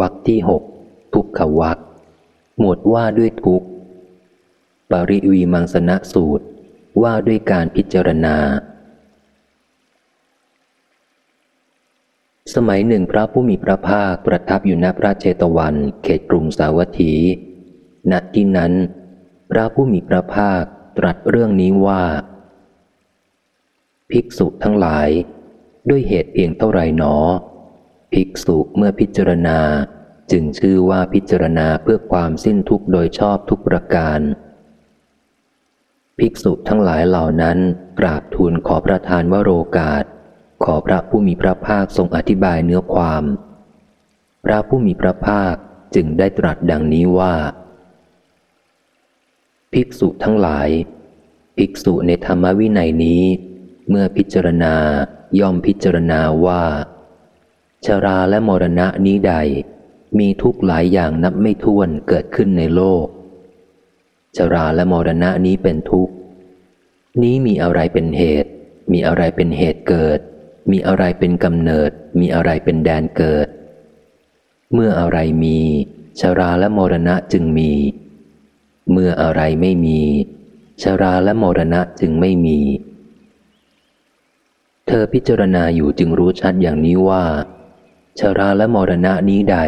วรรคที่หกทุกขวรรคหมวดว่าด้วยทุกปริวีมังสนะสูตรว่าด้วยการพิจารณา สมัยหนึ่งพระผู้มีพระภาคประทับอยู่ณพระเจตวัน เขตกรุงสาวัตถี ณที่นั้น พระผู้มีพระภาคตรัสเรื่องนี้ว่า ภิกษุทั้งหลาย ด้วยเหตุเพียงเท่าไรหนอ ภิกษุเมื่อพิจารณา จึงชื่อว่าพิจารณาเพื่อความสิ้นทุกข์โดยชอบทุกประการ ภิกษุทั้งหลายเหล่านั้นกราบทูลขอประทานวโรกาส ขอพระผู้มีพระภาคทรงอธิบายเนื้อความ พระผู้มีพระภาคจึงได้ตรัสดังนี้ว่า ภิกษุทั้งหลาย ภิกษุในธรรมวินัยนี้ เมื่อพิจารณาย่อมพิจารณาว่า ชราและมรณะนี้ใด มีทุกหลายอย่างนับไม่ถ้วนเกิดขึ้นในโลก ชราและมรณะนี้เป็นทุกข์ นี้มีอะไรเป็นเหตุ มีอะไรเป็นเหตุเกิด มีอะไรเป็นกำเนิด มีอะไรเป็นแดนเกิด เมื่ออะไรมี ชราและมรณะจึงมี เมื่ออะไรไม่มี ชราและมรณะจึงไม่มีเธอพิจารณาอยู่จึงรู้ชัดอย่างนี้ว่า ชราและมรณะนี้ใด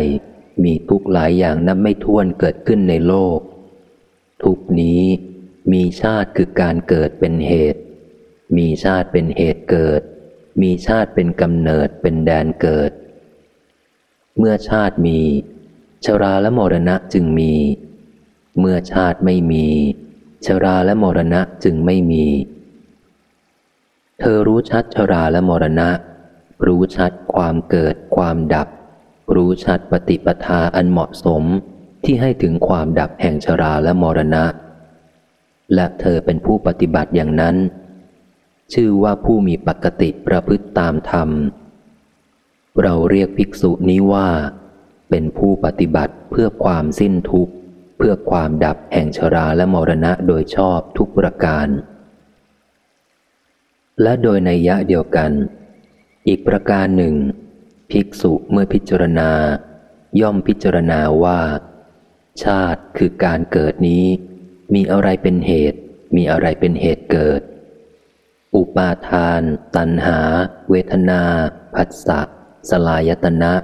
มีทุกหลายอย่างนับไม่ถ้วนเกิดขึ้นในโลก ทุกนี้มีชาติคือการเกิดเป็นเหตุ มีชาติเป็นเหตุเกิด มีชาติเป็นกำเนิดเป็นแดนเกิด เมื่อชาติมี ชราและมรณะจึงมี เมื่อชาติไม่มี ชราและมรณะจึงไม่มี เธอรู้ชัดชราและมรณะ รู้ชัดความเกิดความดับ รู้ชัดปฏิปทาอันเหมาะสมที่ให้ถึงความดับแห่งชราและมรณะ และเธอเป็นผู้ปฏิบัติอย่างนั้น ชื่อว่าผู้มีปกติประพฤติตามธรรม เราเรียกภิกษุนี้ว่า เป็นผู้ปฏิบัติเพื่อความสิ้นทุกข์ เพื่อความดับแห่งชราและมรณะโดยชอบทุกประการ และโดยในยะเดียวกัน อีกประการหนึ่ง ภิกษุเมื่อพิจารณา ย่อมพิจารณาว่า ชาติคือการเกิดนี้ มีอะไรเป็นเหตุ มีอะไรเป็นเหตุเกิด อุปาทาน ตัณหา เวทนา ผัสสะสลายตนะ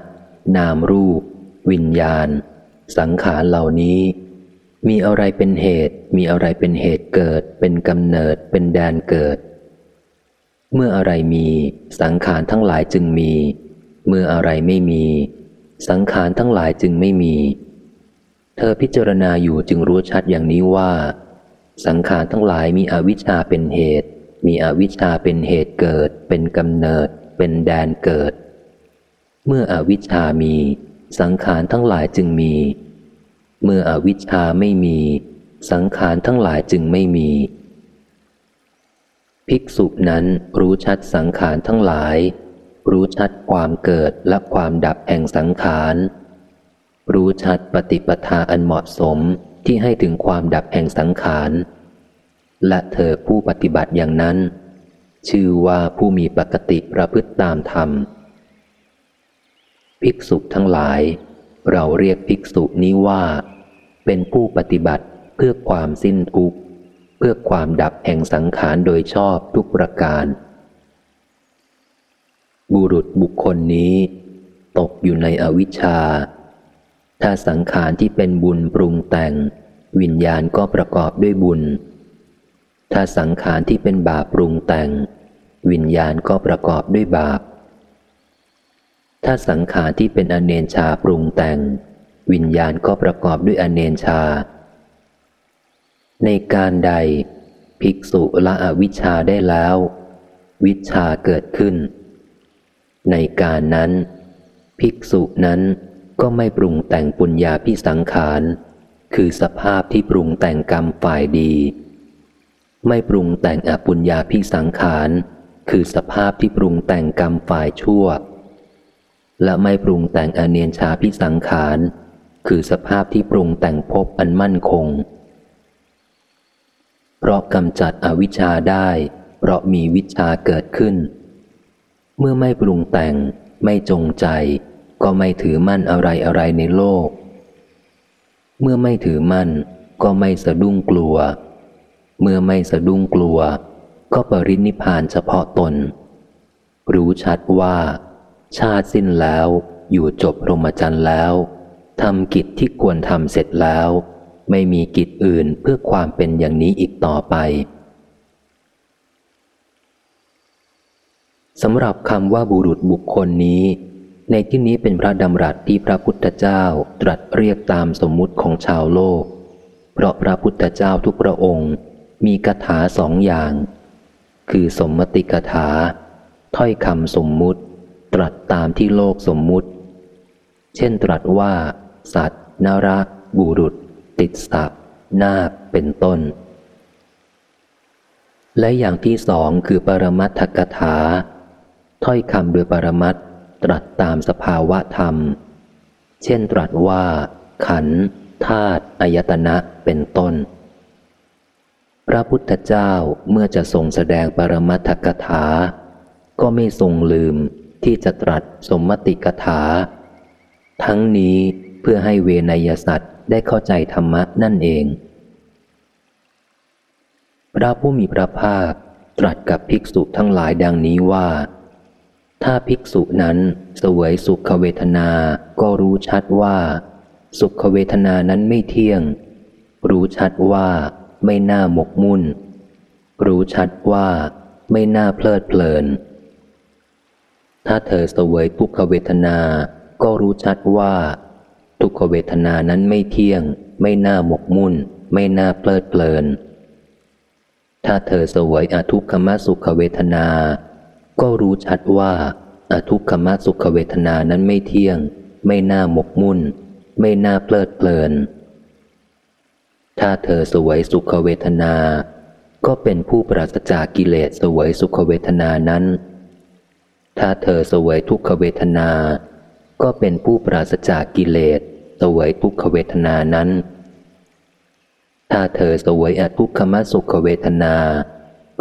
นามรูป วิญญาณ สังขารเหล่านี้ มีอะไรเป็นเหตุ มีอะไรเป็นเหตุเกิด เป็นกำเนิดเป็นแดนเกิด เมื่ออะไรมีสังขารทั้งหลายจึงมี เมื่ออะไรไม่มี สังขารทั้งหลายจึงไม่มี เธอพิจารณาอยู่จึงรู้ชัดอย่างนี้ว่า สังขารทั้งหลายมีอวิชชาเป็นเหตุ มีอวิชชาเป็นเหตุเกิด เป็นกำเนิด เป็นแดนเกิด เมื่ออวิชชามี สังขารทั้งหลายจึงมี เมื่ออวิชชาไม่มี สังขารทั้งหลายจึงไม่มี ภิกษุนั้นรู้ชัดสังขารทั้งหลาย รู้ชัดความเกิดและความดับแห่งสังขาร รู้ชัดปฏิปทาอันเหมาะสมที่ให้ถึงความดับแห่งสังขาร และเธอผู้ปฏิบัติอย่างนั้น ชื่อว่าผู้มีปกติประพฤติตามธรรม ภิกษุทั้งหลาย เราเรียกภิกษุนี้ว่า เป็นผู้ปฏิบัติเพื่อความสิ้นทุกข์ พื่อความดับแห่งสังขารโดยชอบทุกประการ บุรุษบุคคลนี้ ตกอยู่ในอวิชชา ถ้าสังขารที่เป็นบุญปรุงแต่ง วิญญาณก็ประกอบด้วยบุญ ถ้าสังขารที่เป็นบาปปรุงแต่ง วิญญาณก็ประกอบด้วยบาป ถ้าสังขารที่เป็นอเนนชาปรุงแต่ง วิญญาณก็ประกอบด้วยอเนนชา ในการใด ภิกษุละอวิชชาได้แล้ว วิชาเกิดขึ้น ในการนั้น ภิกษุนั้นก็ไม่ปรุงแต่งปุญญาพิสังขาร คือสภาพที่ปรุงแต่งกรรมฝ่ายดี ไม่ปรุงแต่งอปุญญาพิสังขาร คือสภาพที่ปรุงแต่งกรรมฝ่ายชั่ว และไม่ปรุงแต่งอเนียนชาพิสังขาร คือสภาพที่ปรุงแต่งภพอันมั่นคง เพราะกำจัดอวิชชาได้ เพราะมีวิชาเกิดขึ้น เมื่อไม่ปรุงแต่ง ไม่จงใจ ก็ไม่ถือมั่นอะไรอะไรในโลก เมื่อไม่ถือมั่น ก็ไม่สะดุ้งกลัว เมื่อไม่สะดุ้งกลัว ก็ปรินิพานเฉพาะตน รู้ชัดว่า ชาติสิ้นแล้ว อยู่จบรมจันทร์แล้วทำกิจที่ควรทำเสร็จแล้ว ไม่มีกิจอื่นเพื่อความเป็นอย่างนี้อีกต่อไปสำหรับคำว่าบุรุษบุคคลนี้ ในที่นี้เป็นพระดำรัสที่พระพุทธเจ้าตรัสเรียกตามสมมุติของชาวโลก เพราะพระพุทธเจ้าทุกพระองค์ มีคาถาสองอย่าง คือสมมติคาถา ถ้อยคำสมมุติ ตรัสตามที่โลกสมมุติ เช่นตรัสว่า สัตว์นารักบุรุษ ติดสับนาคเป็นต้น และอย่างที่สองคือปรมัตถกถา ถ้อยคำโดยปรมัตตรัสตามสภาวะธรรม เช่นตรัสว่า ขันธาตุอายตนะเป็นต้น พระพุทธเจ้าเมื่อจะทรงแสดงปรมัตถกถา ก็ไม่ทรงลืมที่จะตรัสสมมติกถา ทั้งนี้เพื่อให้เวนยสัตว์ ได้เข้าใจธรรมะนั่นเอง พระผู้มีพระภาคตรัสกับภิกษุทั้งหลายดังนี้ว่า ถ้าภิกษุนั้นสวยสุขเวทนา ก็รู้ชัดว่า สุขเวทนานั้นไม่เที่ยง รู้ชัดว่าไม่น่าหมกมุ่น รู้ชัดว่าไม่น่าเพลิดเพลิน ถ้าเธอสวยทุกขเวทนา ก็รู้ชัดว่า ทุกขเวทนานั้นไม่เที่ยง ไม่น่าหมกมุ่น ไม่น่าเพลิดเพลิน ถ้าเธอสวยอทุกขมสุขเวทนา ก็รู้ชัดว่าอทุกขมสุขเวทนานั้นไม่เที่ยง ไม่น่าหมกมุ่น ไม่น่าเพลิดเพลิน ถ้าเธอสวยสุขเวทนา ก็เป็นผู้ปราศจากกิเลสสวยสุขเวทนานั้น ถ้าเธอสวยทุกขเวทนา ก็เป็นผู้ปราศจากกิเลส สวยทุกขเวทนานั้น ถ้าเธอสวยอทุกขมสุขเวทนา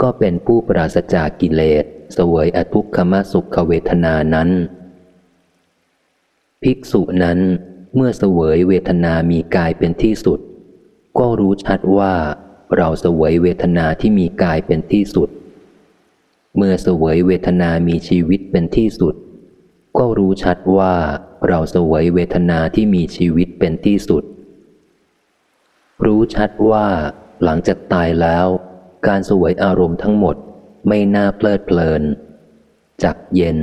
ก็เป็นผู้ปราศจากกิเลสสวยอทุกขมสุขเวทนานั้น ภิกษุนั้นเมื่อเสวยเวทนามีกายเป็นที่สุด ก็รู้ชัดว่าเราเสวยเวทนาที่มีกายเป็นที่สุด เมื่อเสวยเวทนามีชีวิตเป็นที่สุด ก็รู้ชัดว่า เราสวยเวทนาที่มีชีวิตเป็นที่สุด รู้ชัดว่าหลังจากตายแล้ว การสวยอารมณ์ทั้งหมดไม่น่าเพลิดเพลิน จักเย็น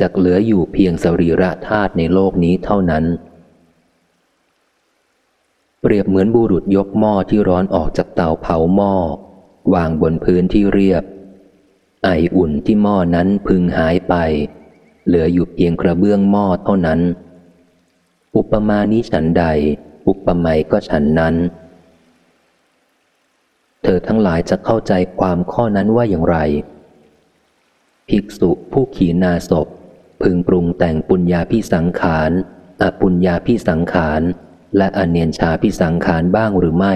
จักเหลืออยู่เพียงสรีระธาตุในโลกนี้เท่านั้น เปรียบเหมือนบุรุษยกหม้อที่ร้อนออกจากเตาเผาหม้อ วางบนพื้นที่เรียบ ไออุ่นที่หม้อนั้นพึงหายไป เหลืออยู่เพียงกระเบื้องหม้อเท่านั้น อุปมานี้ฉันใด อุปไมยก็ฉันนั้น เธอทั้งหลายจะเข้าใจความข้อนั้นว่าอย่างไร ภิกษุผู้ขีนาศพ พึงปรุงแต่งปุญญาพิสังขารอปุญญาพิสังขาร และอเนียนชาพิสังขารบ้างหรือไม่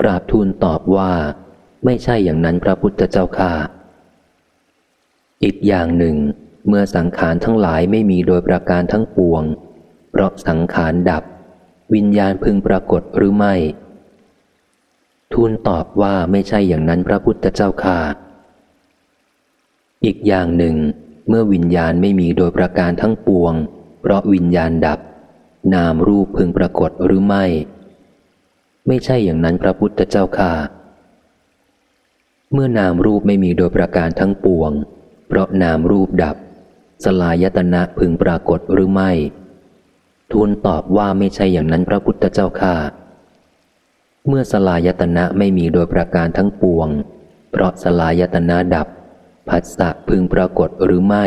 กราบทูลตอบว่า ไม่ใช่อย่างนั้นพระพุทธเจ้าค่ะ อีกอย่างหนึ่ง เมื่อสังขารทั้งหลายไม่มีโดยประการทั้งปวง เพราะสังขารดับ วิญญาณพึงปรากฏหรือไม่ ทูลตอบว่าไม่ใช่อย่างนั้นพระพุทธเจ้าค่ะ อีกอย่างหนึ่ง เมื่อวิญญาณไม่มีโดยประการทั้งปวง เพราะวิญญาณดับ นามรูปพึงปรากฏหรือไม่ ไม่ใช่อย่างนั้นพระพุทธเจ้าค่ะ เมื่อนามรูปไม่มีโดยประการทั้งปวง เพราะนามรูปดับ สลายตนะพึงปรากฏหรือไม่ ทูลตอบว่าไม่ใช่อย่างนั้นพระพุทธเจ้าค่ะเมื่อสลายตนะไม่มีโดยประการทั้งปวง เพราะสลายตนะดับผัสสะพึงปรากฏหรือไม่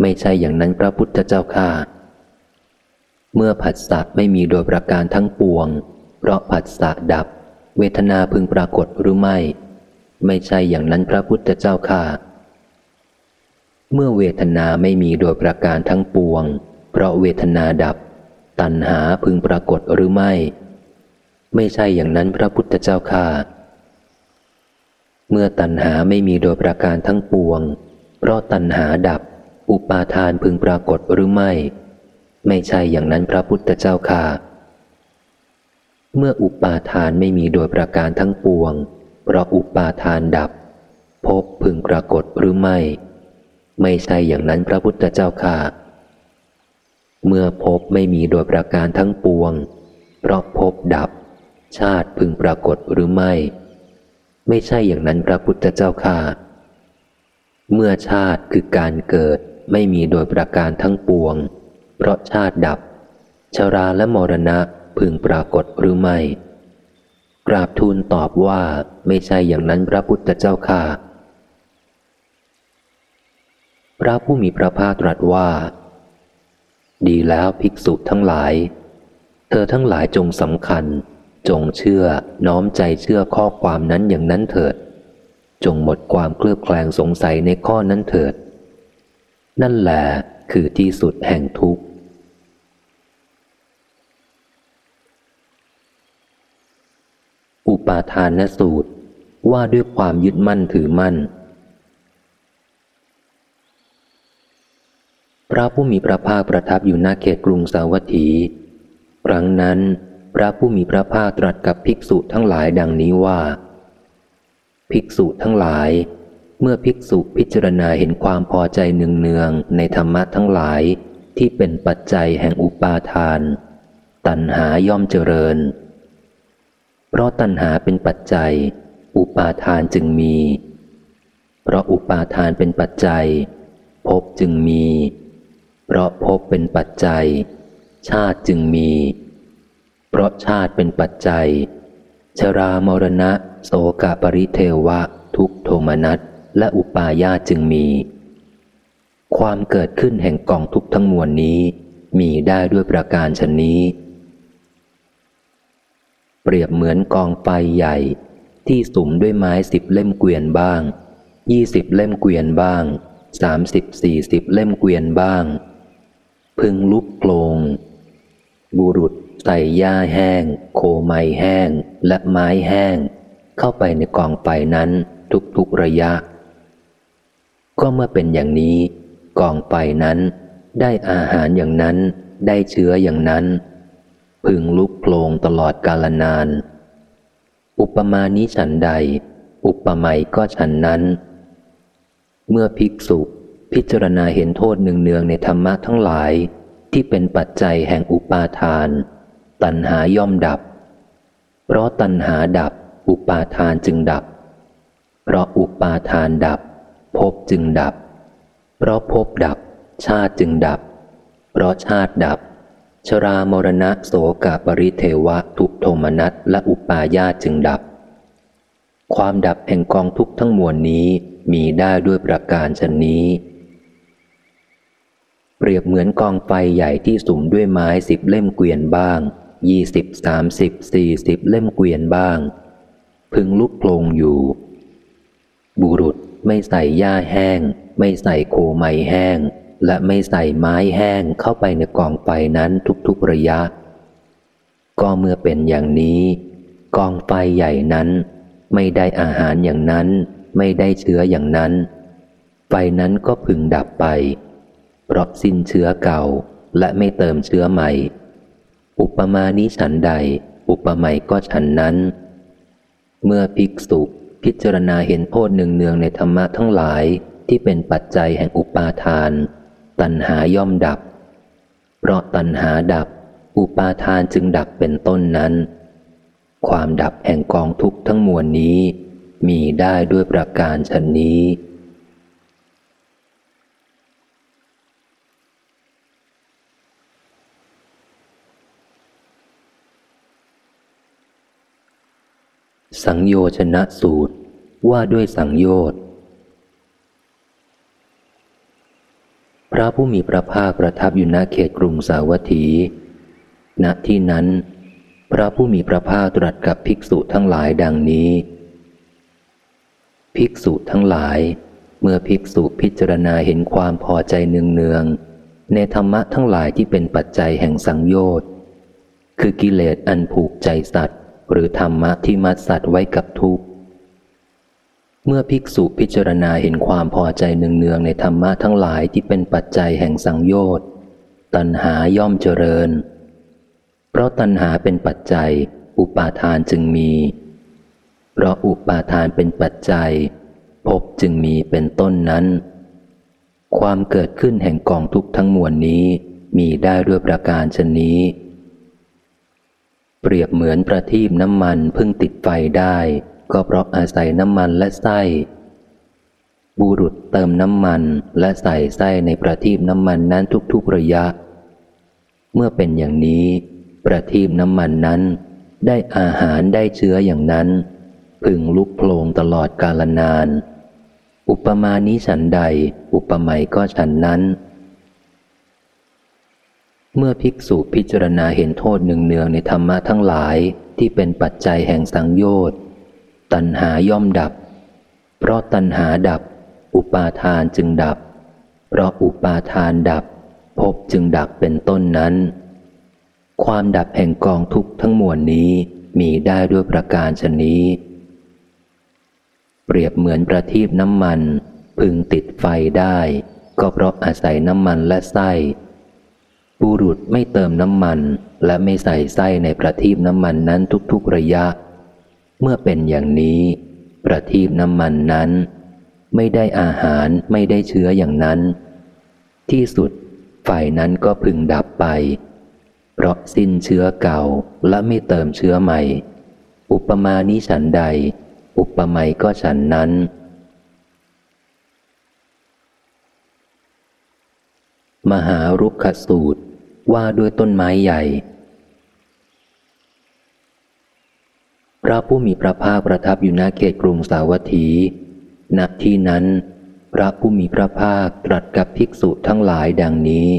ไม่ใช่อย่างนั้นพระพุทธเจ้าค่ะเมื่อผัสสะไม่มีโดยประการทั้งปวง เพราะผัสสะดับ เวทนาพึงปรากฏหรือไม่ ไม่ใช่อย่างนั้นพระพุทธเจ้าค่ะ เมื่อเวทนาไม่มีโดยประการทั้งปวง เพราะเวทนาดับ ตัณหาพึงปรากฏหรือไม่ ไม่ใช่อย่างนั้นพระพุทธเจ้าค่ะเมื่อตัณหาไม่มีโดยประการทั้งปวง เพราะตัณหาดับ อุปาทานพึงปรากฏหรือไม่ ไม่ใช่อย่างนั้นพระพุทธเจ้าค่ะเมื่ออุปาทานไม่มีโดยประการทั้งปวง เพราะอุปาทานดับ พบพึงปรากฏหรือไม่ ไม่ใช่อย่างนั้นพระพุทธเจ้าค่ะ เมื่อพบไม่มีโดยประการทั้งปวง เพราะพบดับ ชาติพึงปรากฏหรือไม่ ไม่ใช่อย่างนั้นพระพุทธเจ้าค่ะ เมื่อชาติคือการเกิดไม่มีโดยประการทั้งปวง เพราะชาติดับ ชราและมรณะพึงปรากฏหรือไม่ กราบทูลตอบว่าไม่ใช่อย่างนั้นพระพุทธเจ้าค่ะ พระผู้มีพระภาคตรัสว่า ดีแล้วภิกษุทั้งหลาย เธอทั้งหลายจงสำคัญ จงเชื่อน้อมใจเชื่อข้อความนั้นอย่างนั้นเถิด จงหมดความเคลือบแคลงสงสัยในข้อนั้นเถิด นั่นแหละคือที่สุดแห่งทุกข์อุปาทานสูตรว่าด้วยความยึดมั่นถือมั่น ระผู้มีพระภาคประทับอยู่ณเขตกรุงสาวัตถี ครั้งนั้น พระผู้มีพระภาคตรัสกับภิกษุทั้งหลายดังนี้ว่า ภิกษุทั้งหลาย เมื่อภิกษุพิจารณาเห็นความพอใจเนืองๆในธรรมะทั้งหลายที่เป็นปัจจัยแห่งอุปาทาน ตัณหาย่อมเจริญ เพราะตัณหาเป็นปัจจัย อุปาทานจึงมี เพราะอุปาทานเป็นปัจจัยภพจึงมี เพราะภพเป็นปัจจัย ชาติจึงมี เพราะชาติเป็นปัจจัย ชรามรณะ โสกปริเทวะ ทุกโทมนัสและอุปาญาจึงมี ความเกิดขึ้นแห่งกองทุกทั้งมวลนี้ มีได้ด้วยประการชนนี้ เปรียบเหมือนกองไฟใหญ่ ที่สุมด้วยไม้สิบเล่มเกวียนบ้างยี่สิบเล่มเกวียนบ้างสามสิบสี่สิบเล่มเกวียนบ้าง พึงลุกโกลง บุรุษใส่หญ้าแห้ง โคไม้แห้ง และไม้แห้ง เข้าไปในกองไฟนั้นทุกๆระยะ ก็เมื่อเป็นอย่างนี้ กองไฟนั้น ได้อาหารอย่างนั้น ได้เชื้ออย่างนั้น พึงลุกโลงตลอดกาลนาน อุปมานี้ฉันใด อุปไมยก็ฉันนั้น เมื่อภิกษุ พิจารณาเห็นโทษหนึ่งเนืองในธรรมะทั้งหลาย ที่เป็นปัจจัยแห่งอุปาทาน ตัณหาย่อมดับ เพราะตัณหาดับ อุปาทานจึงดับ เพราะอุปาทานดับภพจึงดับ เพราะภพดับ ชาติจึงดับ เพราะชาติดับ ชรามรณะโสกปริเทวะทุกโทมนัสและอุปาญาจึงดับ ความดับแห่งกองทุกทั้งมวลนี้มีได้ด้วยประการชนนี้ เปรียบเหมือนกองไฟใหญ่ที่สุมด้วยไม้สิบเล่มเกวียนบ้างยี่สิบสามสิบสี่สิบเล่มเกวียนบ้าง พึงลุกโผลงอยู่ บุรุษไม่ใส่หญ้าแห้ง ไม่ใส่โคไม้แห้ง และไม่ใส่ไม้แห้งเข้าไปในกองไฟนั้นทุกๆระยะ ก็เมื่อเป็นอย่างนี้ กองไฟใหญ่นั้น ไม่ได้อาหารอย่างนั้น ไม่ได้เชื้ออย่างนั้น ไฟนั้นก็พึงดับไป เพราะสิ้นเชื้อเก่าและไม่เติมเชื้อใหม่ อุปมานี้ฉันใด อุปไมยก็ฉันนั้น เมื่อภิกษุพิจารณาเห็นโทษหนึ่งเนืองในธรรมะทั้งหลายที่เป็นปัจจัยแห่งอุปาทาน ตัณหาย่อมดับ เพราะตัณหาดับ อุปาทานจึงดับเป็นต้นนั้น ความดับแห่งกองทุกข์ทั้งมวลนี้ มีได้ด้วยประการชนนี้ สังโยชนะสูตรว่าด้วยสังโยชน์ พระผู้มีพระภาคประทับอยู่ณเขตกรุงสาวัตถี ณที่นั้น พระผู้มีพระภาคตรัสกับภิกษุทั้งหลายดังนี้ ภิกษุทั้งหลาย เมื่อภิกษุพิจารณาเห็นความพอใจเนืองๆในธรรมะทั้งหลายที่เป็นปัจจัยแห่งสังโยชน์ คือกิเลสอันผูกใจสัตว์ หรือธรรมะที่มัดสัตว์ไว้กับทุกข์ เมื่อภิกษุพิจารณาเห็นความพอใจเนืองๆในธรรมะทั้งหลายที่เป็นปัจจัยแห่งสังโยชน์ตัณหาย่อมเจริญ เพราะตัณหาเป็นปัจจัย อุปาทานจึงมี เพราะอุปาทานเป็นปัจจัยภพจึงมีเป็นต้นนั้น ความเกิดขึ้นแห่งกองทุกทั้งมวลนี้มีได้ด้วยประการชนนี้ เปรียบเหมือนประทีปน้ำมันพึ่งติดไฟได้ ก็เพราะอาศัยน้ำมันและไส้ บุรุษเติมน้ำมันและใส่ไส้ในประทีปน้ำมันนั้นทุกๆระยะ เมื่อเป็นอย่างนี้ ประทีปน้ำมันนั้น ได้อาหารได้เชื้ออย่างนั้น พึงลุกโผลงตลอดกาลนาน อุปมานี้ฉันใด อุปไมยก็ฉันนั้น เมื่อภิกษุพิจารณาเห็นโทษหนึ่งเนืองในธรรมะทั้งหลายที่เป็นปัจจัยแห่งสังโยชน์ตัณหาย่อมดับ เพราะตัณหาดับ อุปาทานจึงดับ เพราะอุปาทานดับภพจึงดับเป็นต้นนั้น ความดับแห่งกองทุกข์ทั้งมวลนี้มีได้ด้วยประการชนี้ เปรียบเหมือนประทีปน้ำมัน พึงติดไฟได้ ก็เพราะอาศัยน้ำมันและไส้ บุรุษไม่เติมน้ำมัน และไม่ใส่ไส้ในประทีปน้ำมันนั้นทุกๆระยะ เมื่อเป็นอย่างนี้ ประทีปน้ำมันนั้น ไม่ได้อาหารไม่ได้เชื้ออย่างนั้น ที่สุดฝ่ายนั้นก็พึงดับไป เพราะสิ้นเชื้อเก่าและไม่เติมเชื้อใหม่ อุปมานี้ฉันใด อุปไมยก็ฉันนั้นมหารุกขสูตร ว่าด้วยต้นไม้ใหญ่ พระผู้มีพระภาคประทับอยู่ณเขตกรุงสาวัตถีณที่นั้น พระผู้มีพระภาคตรัสกับภิกษุทั้งหลายดังนี้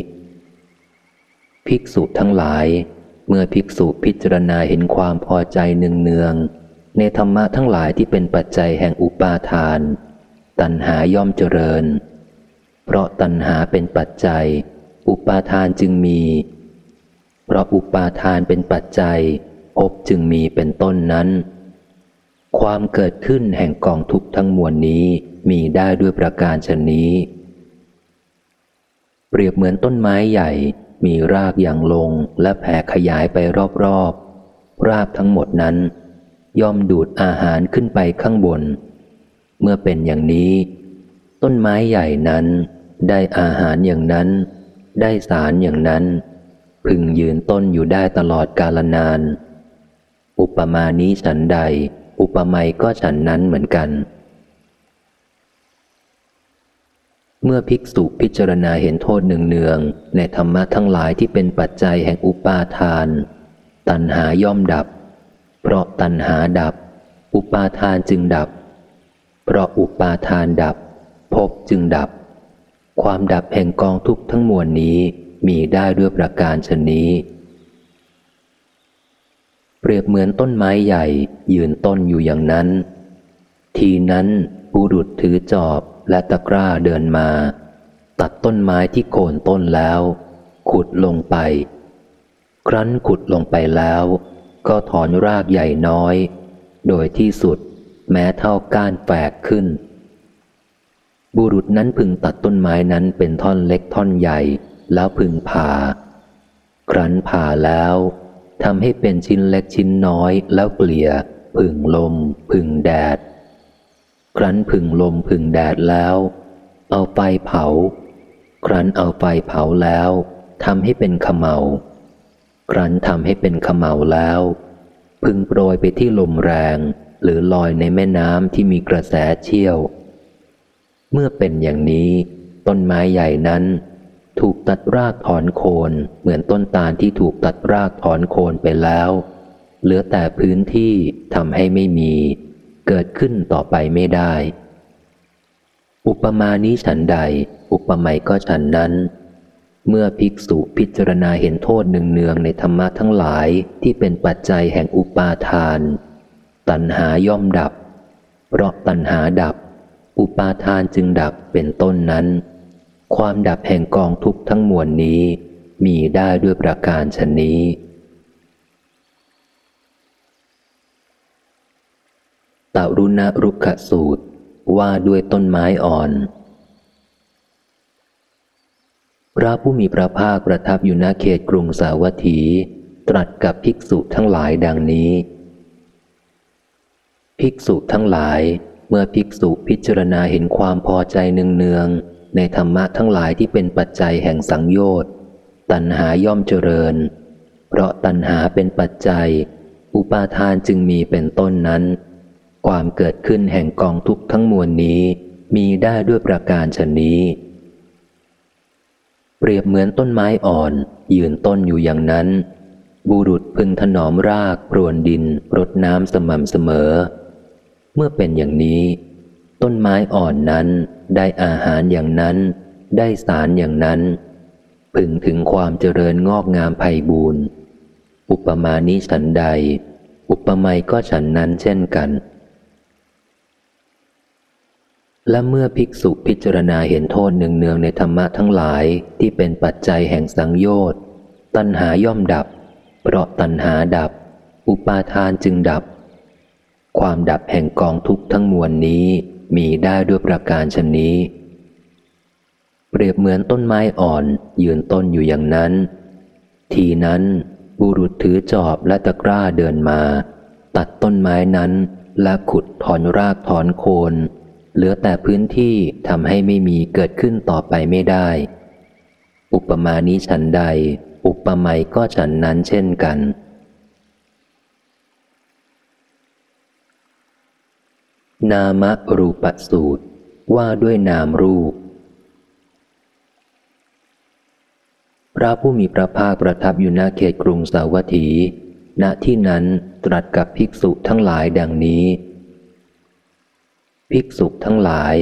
ภิกษุทั้งหลาย เมื่อภิกษุพิจารณาเห็นความพอใจเนืองๆในธรรมะทั้งหลายที่เป็นปัจจัยแห่งอุปาทาน ตัณหาย่อมเจริญ เพราะตัณหาเป็นปัจจัย อุปาทานจึงมี เพราะอุปาทานเป็นปัจจัยภพจึงมีเป็นต้นนั้น ความเกิดขึ้นแห่งกองทุกข์ทั้งมวลนี้มีได้ด้วยประการชนนี้ เปรียบเหมือนต้นไม้ใหญ่มีรากอย่างลงและแผ่ขยายไปรอบๆ รากทั้งหมดนั้น ย่อมดูดอาหารขึ้นไปข้างบน เมื่อเป็นอย่างนี้ ต้นไม้ใหญ่นั้นได้อาหารอย่างนั้น ได้สารอย่างนั้น พึงยืนต้นอยู่ได้ตลอดกาลนาน อุปมานี้ฉันใด อุปไมยก็ฉันนั้นเหมือนกัน เมื่อภิกษุพิจารณาเห็นโทษหนึ่งเนืองในธรรมะทั้งหลายที่เป็นปัจจัยแห่งอุปาทาน ตัณหาย่อมดับ เพราะตัณหาดับ อุปาทานจึงดับ เพราะอุปาทานดับภพจึงดับ ความดับแห่งกองทุกข์ทั้งมวลนี้มีได้ด้วยประการชนนี้ เปรียบเหมือนต้นไม้ใหญ่ยืนต้นอยู่อย่างนั้น ทีนั้นบุรุษถือจอบและตะกร้าเดินมา ตัดต้นไม้ที่โคนต้นแล้ว ขุดลงไป ครั้นขุดลงไปแล้ว ก็ถอนรากใหญ่น้อย โดยที่สุดแม้เท่าก้านแฝกขึ้น บุรุษนั้นพึงตัดต้นไม้นั้นเป็นท่อนเล็กท่อนใหญ่ แล้วพึงผ่า ครั้นผ่าแล้วทำให้เป็นชิ้นเล็กชิ้นน้อยแล้วเกลี่ยผึ่งลมผึ่งแดด ครั้นผึ่งลมผึ่งแดดแล้ว เอาไฟเผา ครั้นเอาไฟเผาแล้วทำให้เป็นขมเหลาครั้นทำให้เป็นขมเหลาแล้ว พึงโปรยไปที่ลมแรง หรือลอยในแม่น้ำที่มีกระแสเชี่ยว เมื่อเป็นอย่างนี้ ต้นไม้ใหญ่นั้น ถูกตัดรากถอนโคนเหมือนต้นตาลที่ถูกตัดรากถอนโคนไปแล้ว เหลือแต่พื้นที่ทำให้ไม่มี เกิดขึ้นต่อไปไม่ได้ อุปมานี้ฉันใด อุปไมยก็ฉันนั้น เมื่อภิกษุพิจารณาเห็นโทษหนึ่งเนืองในธรรมะทั้งหลายที่เป็นปัจจัยแห่งอุปาทาน ตัณหาย่อมดับ เพราะตัณหาดับ อุปาทานจึงดับเป็นต้นนั้น ความดับแห่งกองทุกข์ทั้งมวลนี้มีได้ด้วยประการชนนี้ ตารุณรุกขสูตรว่าด้วยต้นไม้อ่อน พระผู้มีพระภาคประทับอยู่ณเขตกรุงสาวัตถี ตรัสกับภิกษุทั้งหลายดังนี้ ภิกษุทั้งหลาย เมื่อภิกษุพิจารณาเห็นความพอใจเนืองๆในธรรมะทั้งหลายที่เป็นปัจจัยแห่งสังโยชน์ตัณหาย่อมเจริญ เพราะตัณหาเป็นปัจจัย อุปาทานจึงมีเป็นต้นนั้น ความเกิดขึ้นแห่งกองทุกข์ทั้งมวลนี้มีได้ด้วยประการชนนี้ เปรียบเหมือนต้นไม้อ่อน ยืนต้นอยู่อย่างนั้น บุรุษพึงถนอมรากปรวนดินรดน้ำสม่ำเสมอ เมื่อเป็นอย่างนี้ ต้นไม้อ่อนนั้นได้อาหารอย่างนั้น ได้สารอย่างนั้น พึงถึงความเจริญงอกงามไพ่บูรณ์อุปมานี้ฉันใด อุปไมยก็ฉันนั้นเช่นกัน และเมื่อภิกษุพิจารณาเห็นโทษหนึ่งเนืองในธรรมะทั้งหลายที่เป็นปัจจัยแห่งสังโยชน์ตัณหาย่อมดับ เพราะตัณหาดับ อุปาทานจึงดับ ความดับแห่งกองทุกข์ทั้งมวลนี้มีได้ด้วยประการชนนี้ เปรียบเหมือนต้นไม้อ่อนยืนต้นอยู่อย่างนั้น ทีนั้นบุรุษถือจอบและตะกร้าเดินมา ตัดต้นไม้นั้นและขุดถอนรากถอนโคน เหลือแต่พื้นที่ทำให้ไม่มีเกิดขึ้นต่อไปไม่ได้ อุปมานี้ฉันใด อุปไมยก็ฉันนั้นเช่นกัน นามรูปสูตรว่าด้วยนามรูป พระผู้มีพระภาคประทับอยู่ณเขตกรุงสาวัตถี ณที่นั้นตรัสกับภิกษุทั้งหลายดังนี้ ภิกษุทั้งหลาย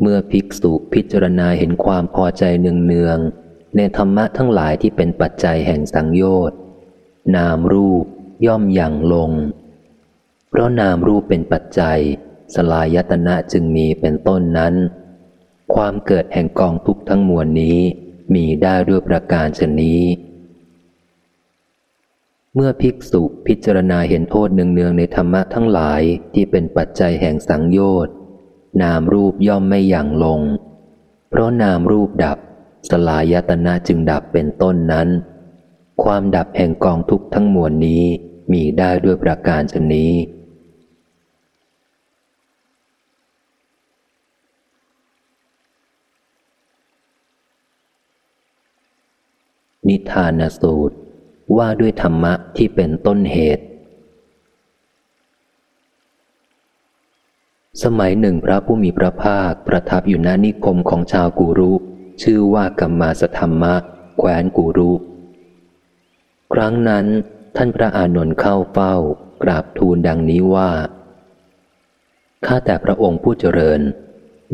เมื่อภิกษุพิจารณาเห็นความพอใจเนืองๆในธรรมะทั้งหลายที่เป็นปัจจัยแห่งสังโยชน์นามรูปย่อมอย่างลง เพราะนามรูปเป็นปัจจัย สลายตนะจึงมีเป็นต้นนั้น ความเกิดแห่งกองทุกทั้งมวลนี้มีได้ด้วยประการชนนี้ เมื่อภิกษุพิจารณาเห็นโทษเนืองๆในธรรมะทั้งหลายที่เป็นปัจจัยแห่งสังโยชน์นามรูปย่อมไม่หยั่งลง เพราะนามรูปดับ สลายตนะจึงดับเป็นต้นนั้น ความดับแห่งกองทุกทั้งมวลนี้มีได้ด้วยประการชนนี้ นิทานสูตร ว่าด้วยธรรมะที่เป็นต้นเหตุ สมัยหนึ่งพระผู้มีพระภาคประทับอยู่ณนิคมของชาวกูรุชื่อว่ากัมมาสธรรมะ แคว้นกูรุครั้งนั้นท่านพระอานนท์เข้าเฝ้ากราบทูลดังนี้ว่า ข้าแต่พระองค์ผู้เจริญ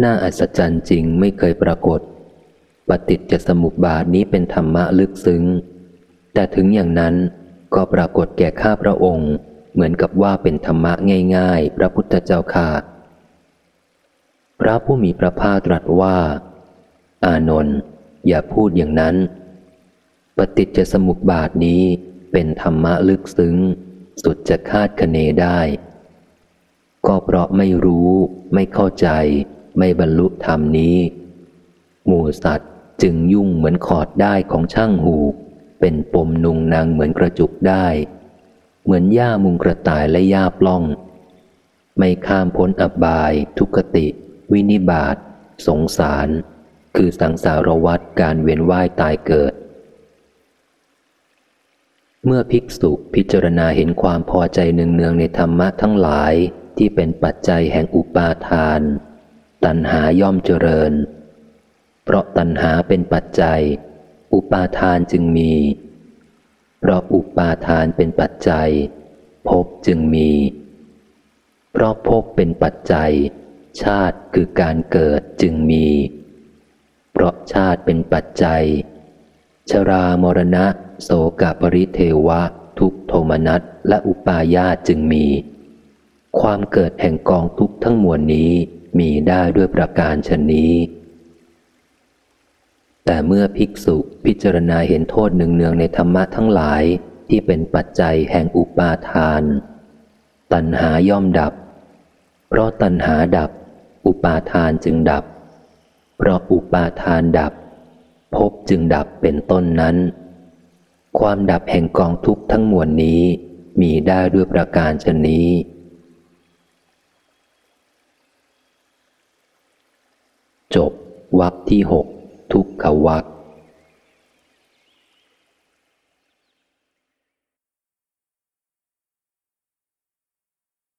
น่าอัศจรรย์จริงไม่เคยปรากฏ ปฏิจจสมุปบาทนี้เป็นธรรมะลึกซึ้ง แต่ถึงอย่างนั้นก็ปรากฏแก่ข้าพระองค์ เหมือนกับว่าเป็นธรรมะง่ายๆ พระพุทธเจ้าค่ะ พระผู้มีพระภาคตรัสว่า อานนท์อย่าพูดอย่างนั้น ปฏิจจสมุปบาทนี้เป็นธรรมะลึกซึ้ง สุดจะคาดคะเนได้ ก็เพราะไม่รู้ ไม่เข้าใจ ไม่บรรลุธรรมนี้ หมู่สัตว์ จึงยุ่งเหมือนขอดได้ของช่างหู เป็นปมนุงนางเหมือนกระจุกได้ เหมือนหญ้ามุงกระต่ายและหญ้าปล้อง ไม่ข้ามพ้นอบาย ทุกติ วินิบาตสงสาร คือสังสารวัฏการเวียนว่ายตายเกิด เมื่อภิกษุพิจารณาเห็นความพอใจเนืองๆในธรรมะทั้งหลายที่เป็นปัจจัยแห่งอุปาทาน ตัณหาย่อมเจริญ เพราะตัณหาเป็นปัจจัย อุปาทานจึงมี เพราะอุปาทานเป็นปัจจัยภพจึงมี เพราะภพเป็นปัจจัย ชาติคือการเกิดจึงมี เพราะชาติเป็นปัจจัย ชรามรณะ โสกปริเทวะ ทุกโทมนัสและอุปาญาจึงมี ความเกิดแห่งกองทุกทั้งมวลนี้มีได้ด้วยประการชนนี้ แต่เมื่อภิกษุพิจารณาเห็นโทษหนึ่งเนืองในธรรมะทั้งหลายที่เป็นปัจจัยแห่งอุปาทาน ตัณหาย่อมดับ เพราะตัณหาดับ อุปาทานจึงดับ เพราะอุปาทานดับภพจึงดับเป็นต้นนั้น ความดับแห่งกองทุกข์ทั้งมวลนี้มีได้ด้วยประการชนนี้ จบวรรคที่หก ทุกขวัก